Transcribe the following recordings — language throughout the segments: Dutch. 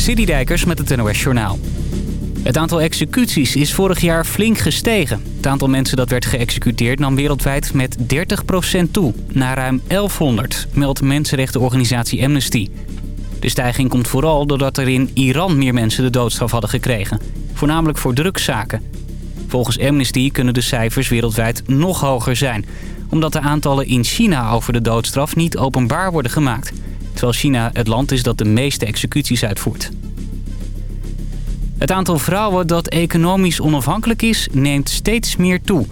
Citydijkers met het NOS Journaal. Het aantal executies is vorig jaar flink gestegen. Het aantal mensen dat werd geëxecuteerd nam wereldwijd met 30% toe. Naar ruim 1100, meldt mensenrechtenorganisatie Amnesty. De stijging komt vooral doordat er in Iran meer mensen de doodstraf hadden gekregen. Voornamelijk voor drugszaken. Volgens Amnesty kunnen de cijfers wereldwijd nog hoger zijn... omdat de aantallen in China over de doodstraf niet openbaar worden gemaakt... terwijl China het land is dat de meeste executies uitvoert. Het aantal vrouwen dat economisch onafhankelijk is, neemt steeds meer toe.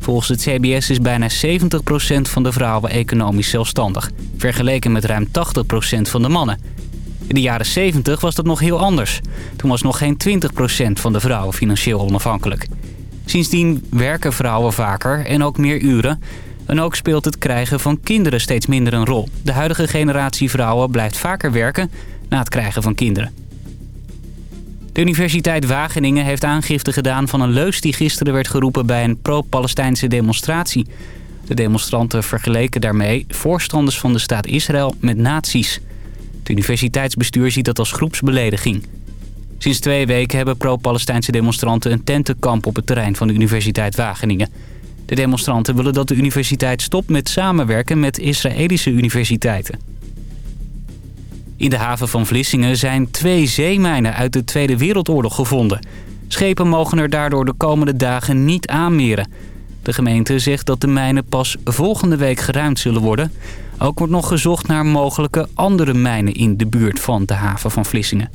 Volgens het CBS is bijna 70% van de vrouwen economisch zelfstandig. Vergeleken met ruim 80% van de mannen. In de jaren 70 was dat nog heel anders. Toen was nog geen 20% van de vrouwen financieel onafhankelijk. Sindsdien werken vrouwen vaker en ook meer uren. En ook speelt het krijgen van kinderen steeds minder een rol. De huidige generatie vrouwen blijft vaker werken na het krijgen van kinderen. De Universiteit Wageningen heeft aangifte gedaan van een leus die gisteren werd geroepen bij een pro-Palestijnse demonstratie. De demonstranten vergeleken daarmee voorstanders van de staat Israël met nazi's. Het universiteitsbestuur ziet dat als groepsbelediging. Sinds twee weken hebben pro-Palestijnse demonstranten een tentenkamp op het terrein van de Universiteit Wageningen. De demonstranten willen dat de universiteit stopt met samenwerken met Israëlische universiteiten. In de haven van Vlissingen zijn twee zeemijnen uit de Tweede Wereldoorlog gevonden. Schepen mogen er daardoor de komende dagen niet aanmeren. De gemeente zegt dat de mijnen pas volgende week geruimd zullen worden. Ook wordt nog gezocht naar mogelijke andere mijnen in de buurt van de haven van Vlissingen.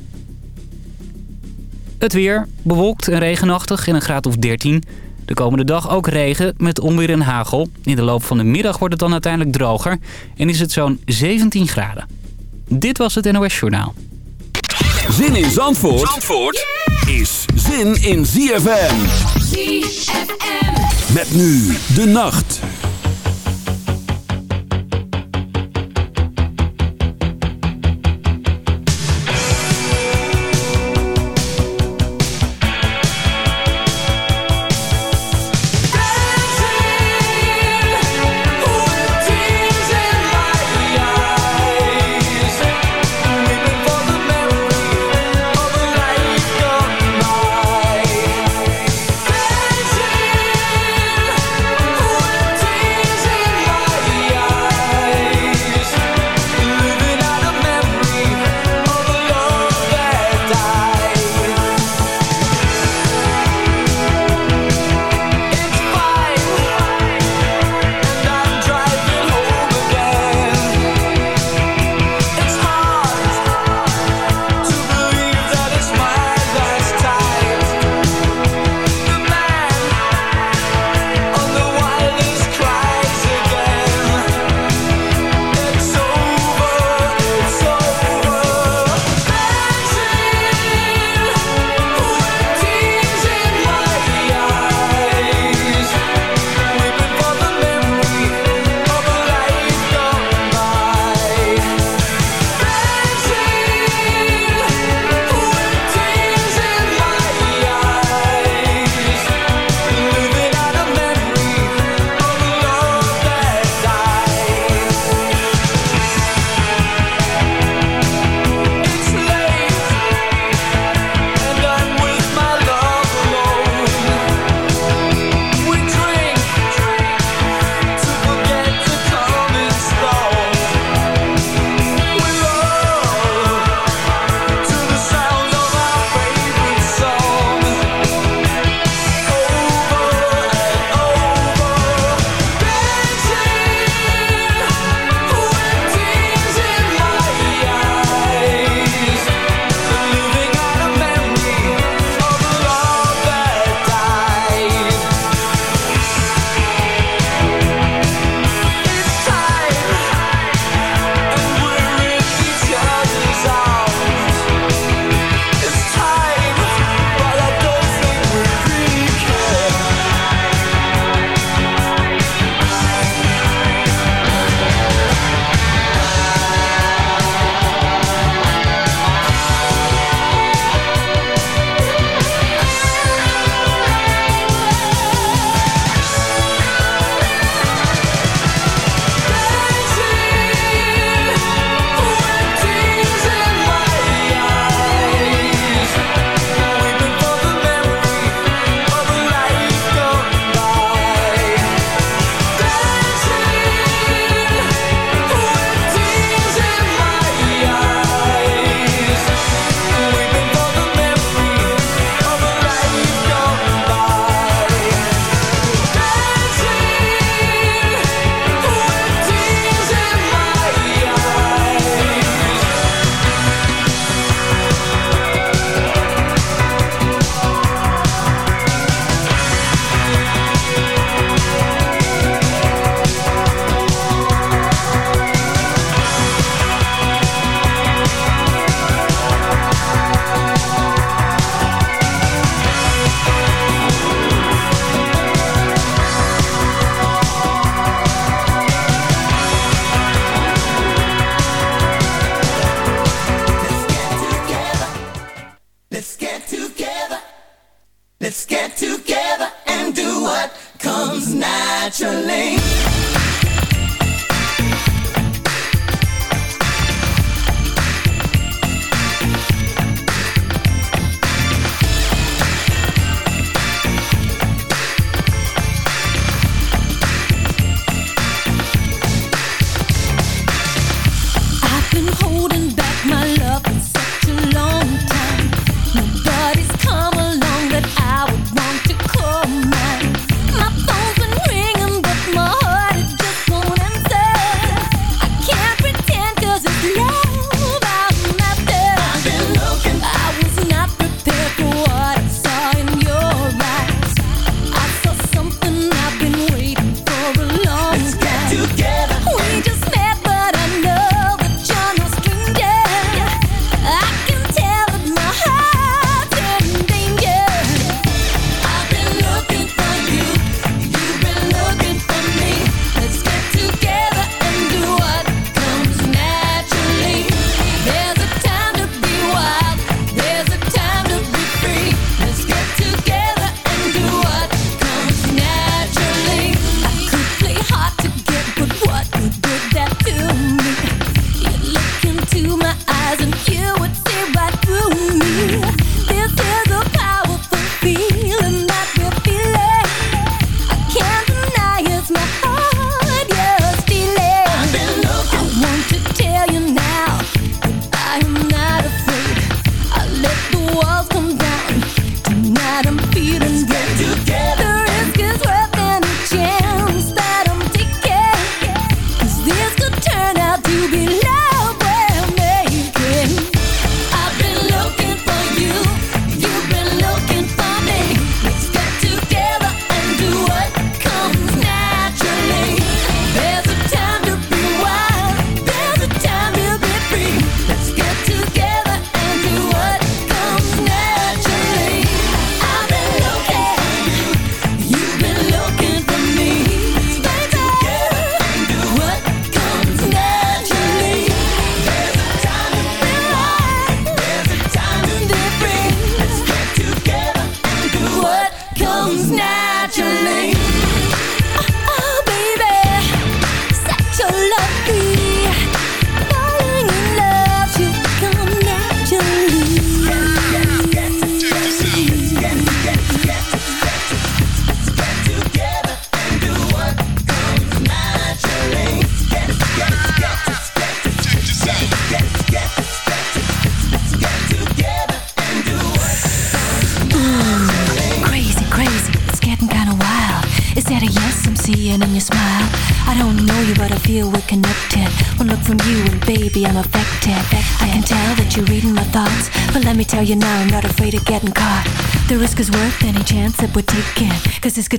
Het weer, bewolkt en regenachtig in een graad of 13. De komende dag ook regen met onweer en hagel. In de loop van de middag wordt het dan uiteindelijk droger en is het zo'n 17 graden. Dit was het NOS Journaal. Zin in Zandvoort, Zandvoort is zin in ZFM. ZFM. Met nu de nacht.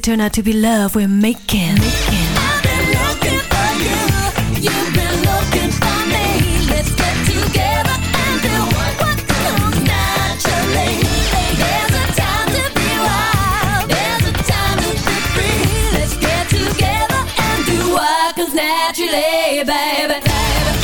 Could turn out to be love we're making. making. I've been looking for you. You've been looking for me. Let's get together and do what, what comes naturally. There's a time to be wild. There's a time to be free. Let's get together and do what comes naturally, baby. myself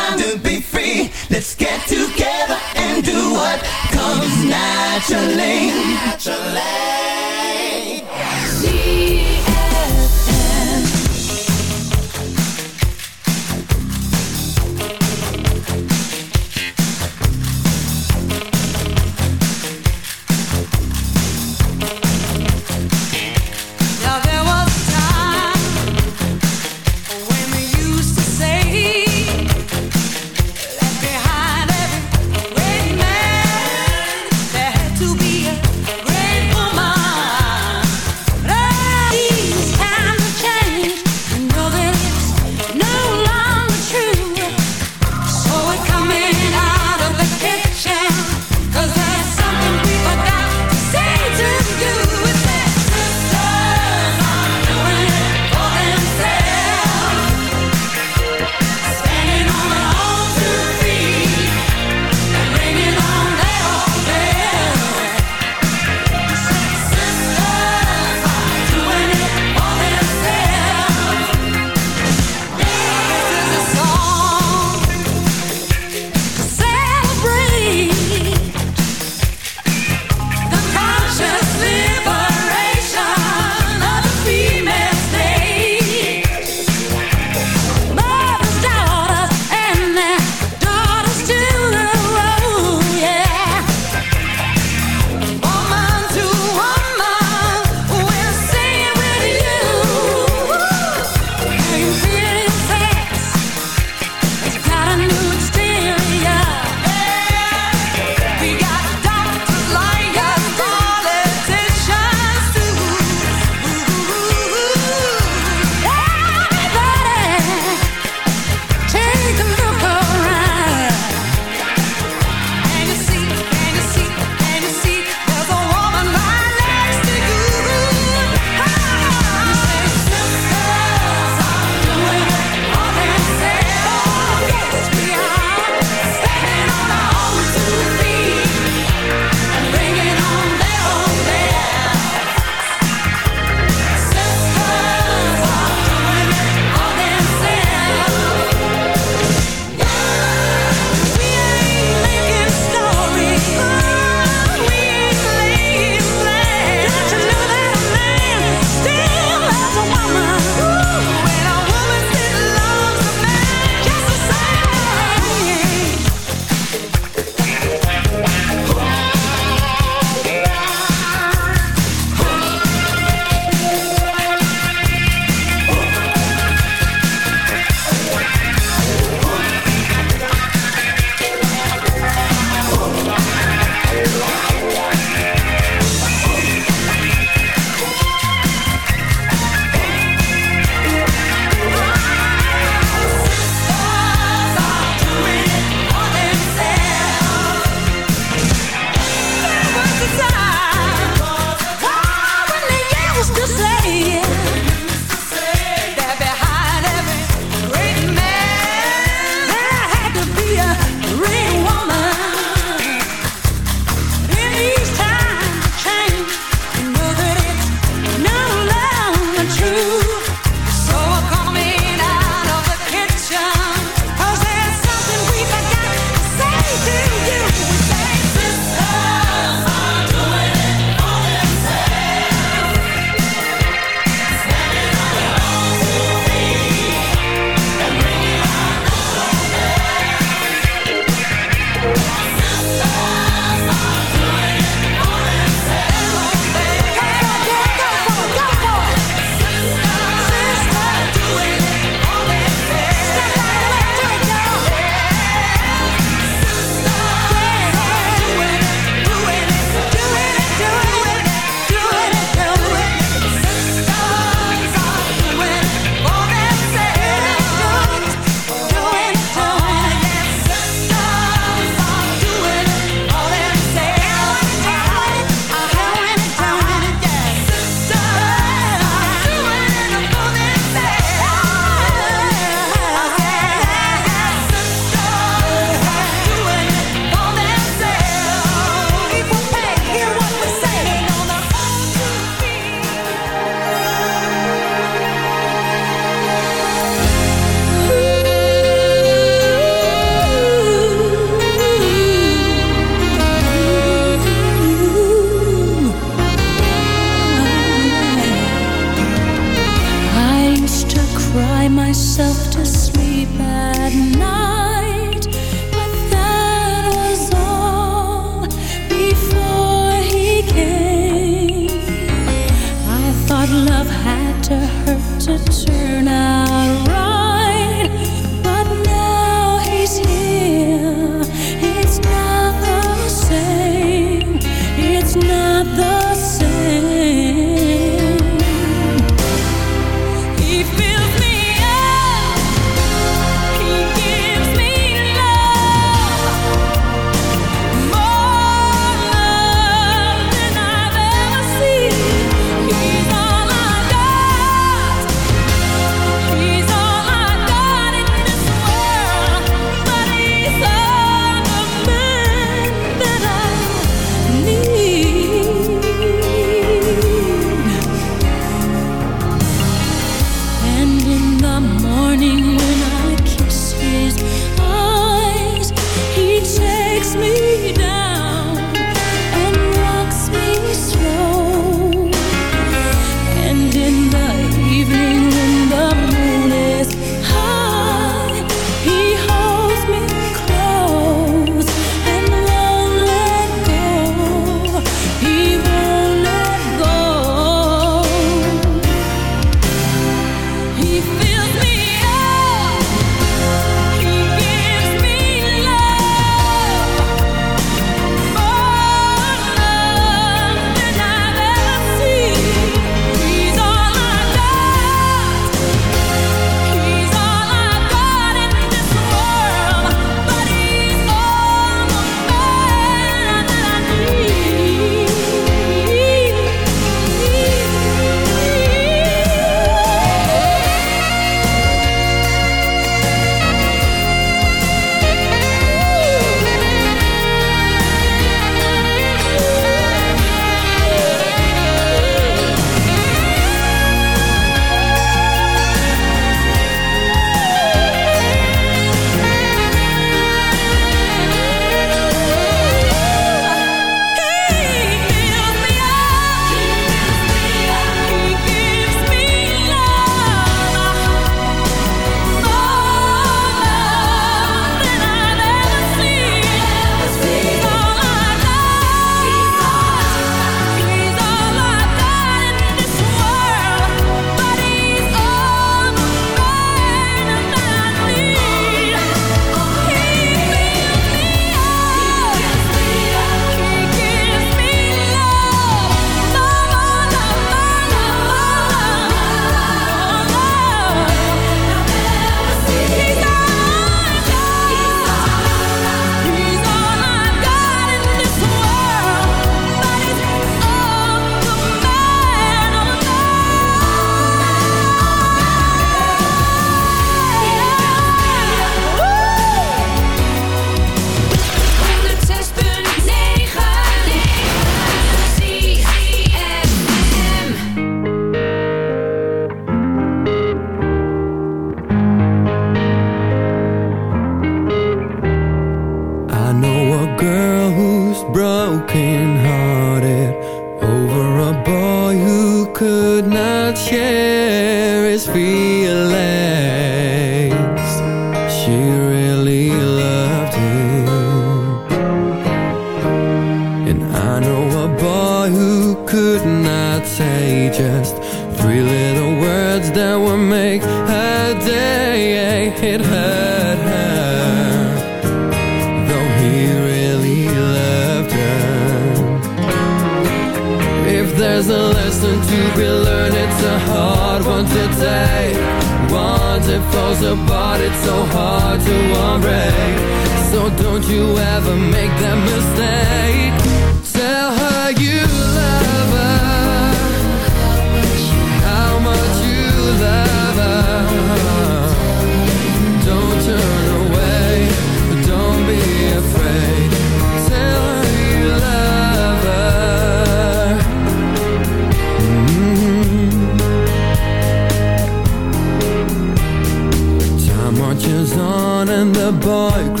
boy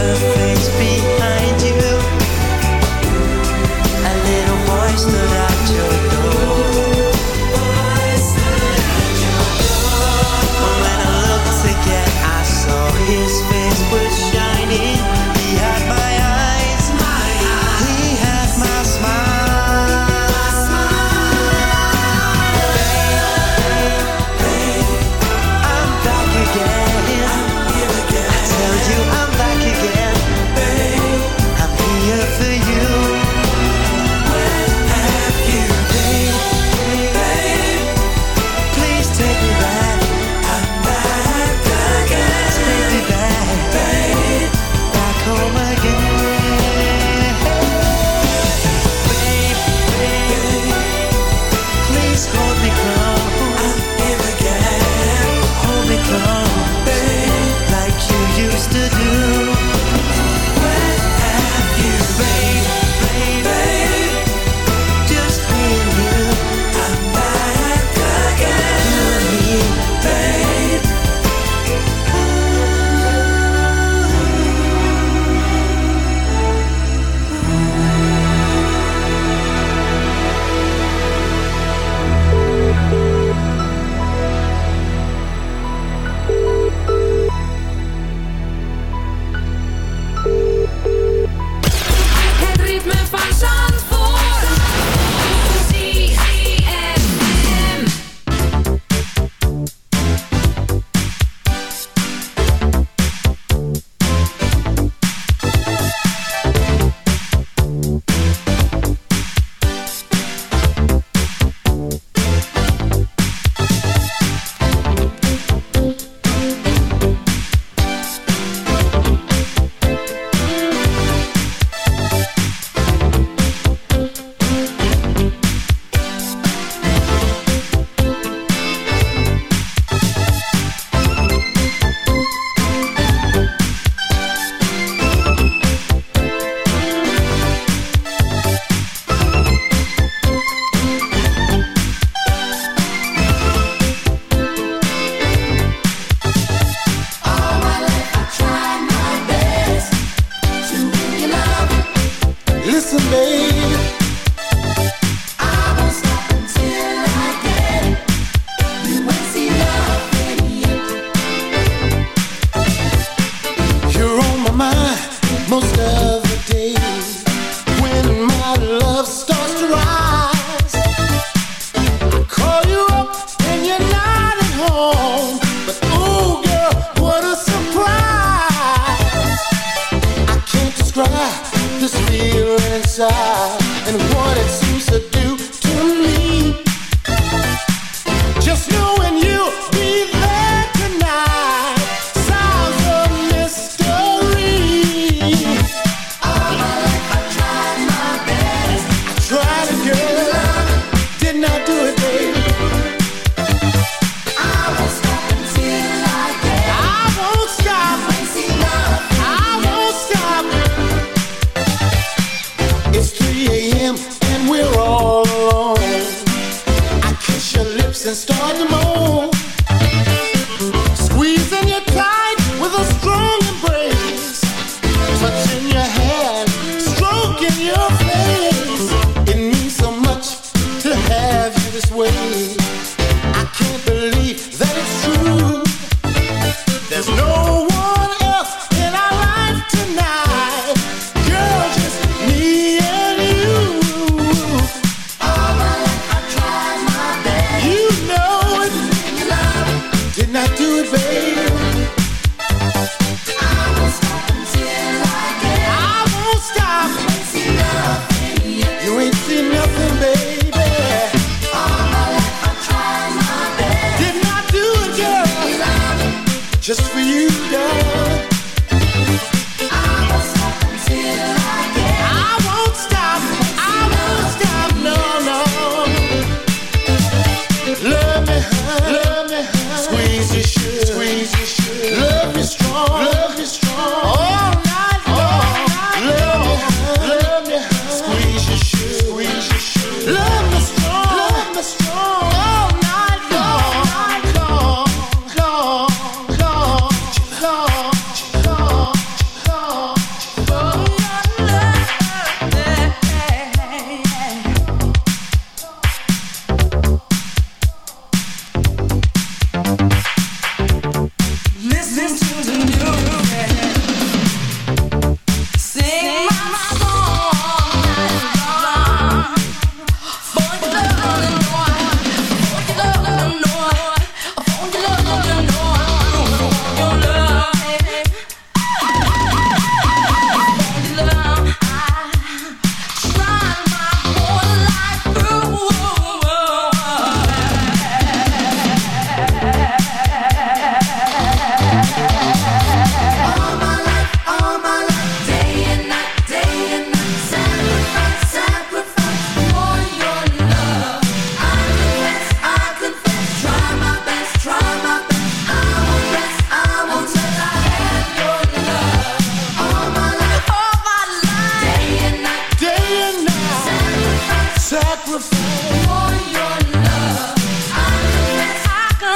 best thing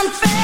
unfair.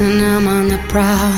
and I'm on the prowl.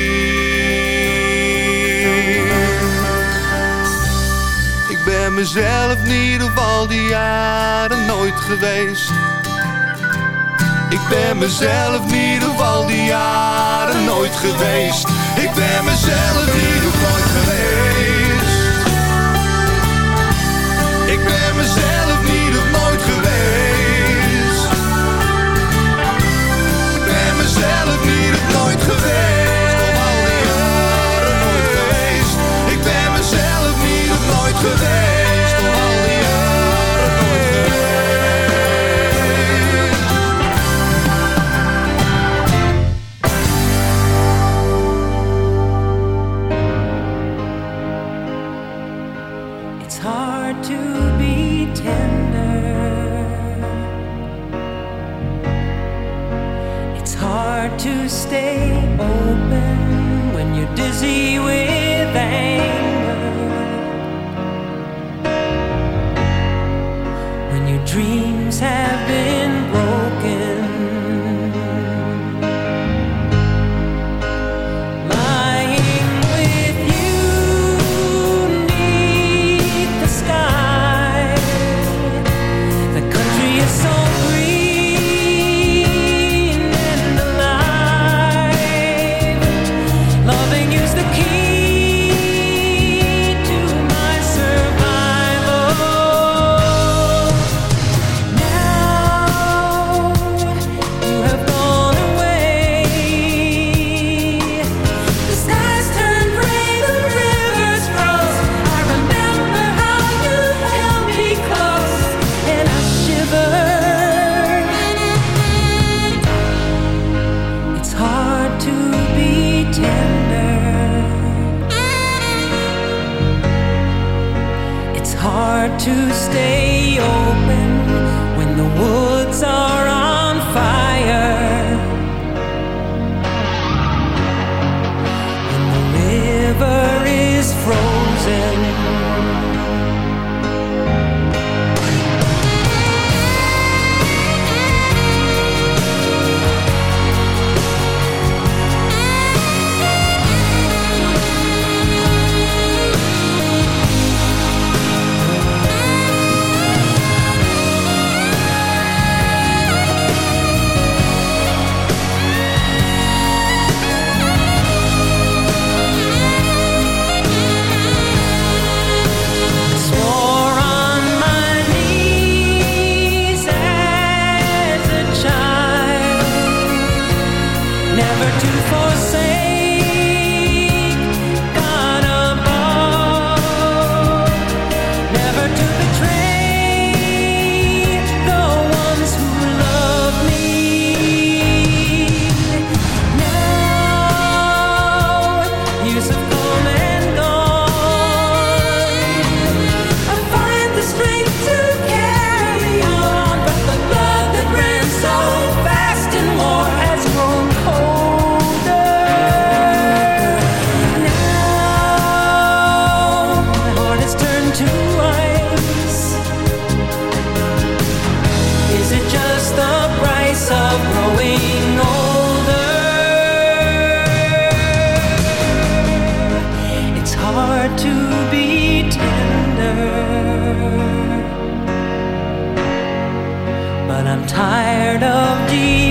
Mezelf niet op al die jaren nooit geweest. Ik ben mezelf niet op al die jaren nooit geweest. Ik ben mezelf niet op nooit geweest. Ik ben mezelf niet op nooit geweest. Ik ben mezelf niet op nooit geweest. Nooit geweest. Ik ben mezelf niet nooit geweest. Stay open when you're dizzy with anger. tired of deep